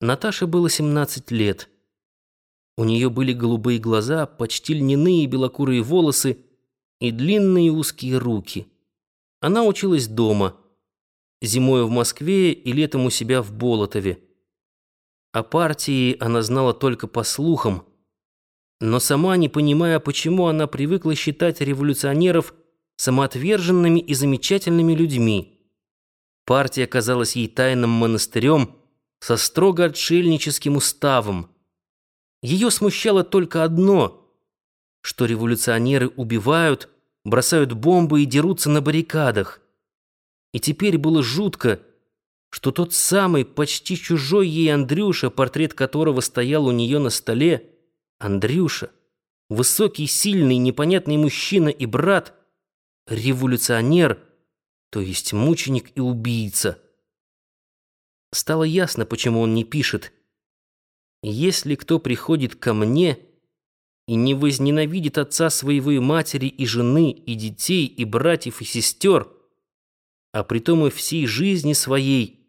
Наташе было 17 лет. У нее были голубые глаза, почти льняные белокурые волосы и длинные узкие руки. Она училась дома, зимой в Москве и летом у себя в Болотове. О партии она знала только по слухам, но сама не понимая, почему она привыкла считать революционеров самоотверженными и замечательными людьми. Партия казалась ей тайным монастырем со строго отшельническим уставом. Ее смущало только одно, что революционеры убивают, бросают бомбы и дерутся на баррикадах. И теперь было жутко, что тот самый почти чужой ей Андрюша, портрет которого стоял у нее на столе, Андрюша, высокий, сильный, непонятный мужчина и брат, революционер, то есть мученик и убийца. Стало ясно, почему он не пишет. Если кто приходит ко мне и не возненавидит отца своего и матери, и жены, и детей, и братьев, и сестер, а притом и всей жизни своей,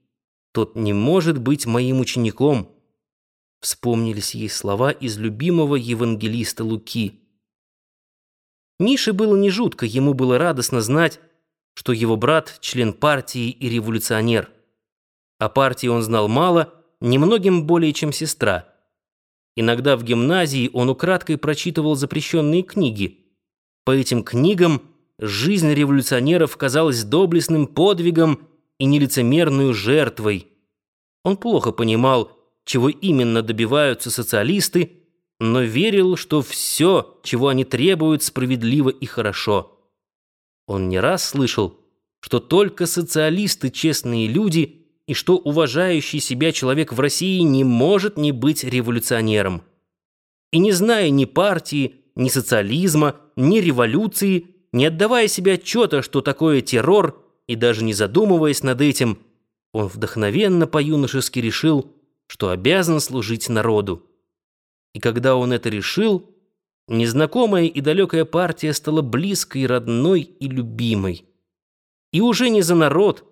тот не может быть моим учеником. Вспомнились ей слова из любимого евангелиста Луки. Мише было не жутко, ему было радостно знать, что его брат — член партии и революционер. О партии он знал мало, немногим более, чем сестра. Иногда в гимназии он украдкой прочитывал запрещенные книги. По этим книгам жизнь революционеров казалась доблестным подвигом и нелицемерную жертвой. Он плохо понимал, чего именно добиваются социалисты, но верил, что все, чего они требуют, справедливо и хорошо. Он не раз слышал, что только социалисты честные люди и что уважающий себя человек в России не может не быть революционером. И не зная ни партии, ни социализма, ни революции, не отдавая себе отчета, что такое террор, и даже не задумываясь над этим, он вдохновенно по-юношески решил, что обязан служить народу. И когда он это решил, незнакомая и далекая партия стала близкой, родной и любимой. И уже не за народ,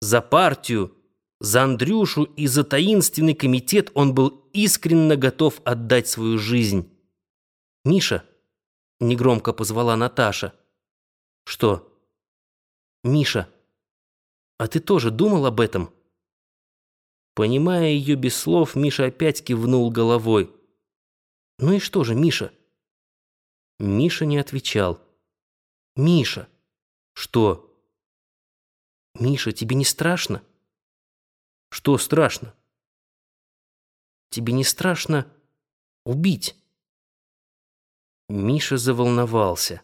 за партию, за Андрюшу и за таинственный комитет он был искренне готов отдать свою жизнь. «Миша», — негромко позвала Наташа. «Что?» «Миша, а ты тоже думал об этом?» Понимая ее без слов, Миша опять кивнул головой. «Ну и что же, Миша?» Миша не отвечал. «Миша!» «Что?» «Миша, тебе не страшно?» «Что страшно?» «Тебе не страшно убить?» Миша заволновался.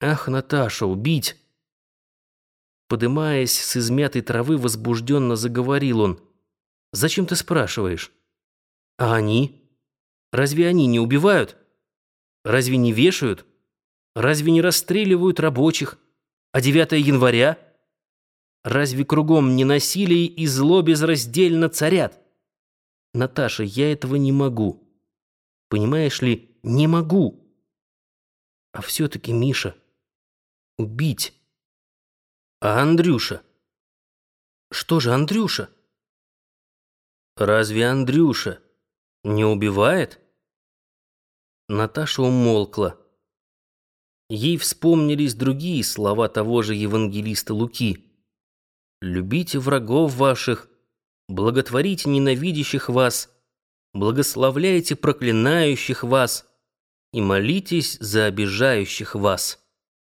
«Ах, Наташа, убить!» Подымаясь с измятой травы, возбужденно заговорил он. «Зачем ты спрашиваешь?» «А они? Разве они не убивают? Разве не вешают? Разве не расстреливают рабочих? А 9 января? Разве кругом не насилие и зло безраздельно царят? Наташа, я этого не могу. Понимаешь ли, не могу. А все-таки, Миша, убить...» А Андрюша? Что же Андрюша? Разве Андрюша не убивает? Наташа умолкла. Ей вспомнились другие слова того же евангелиста Луки. «Любите врагов ваших, благотворите ненавидящих вас, благословляйте проклинающих вас и молитесь за обижающих вас».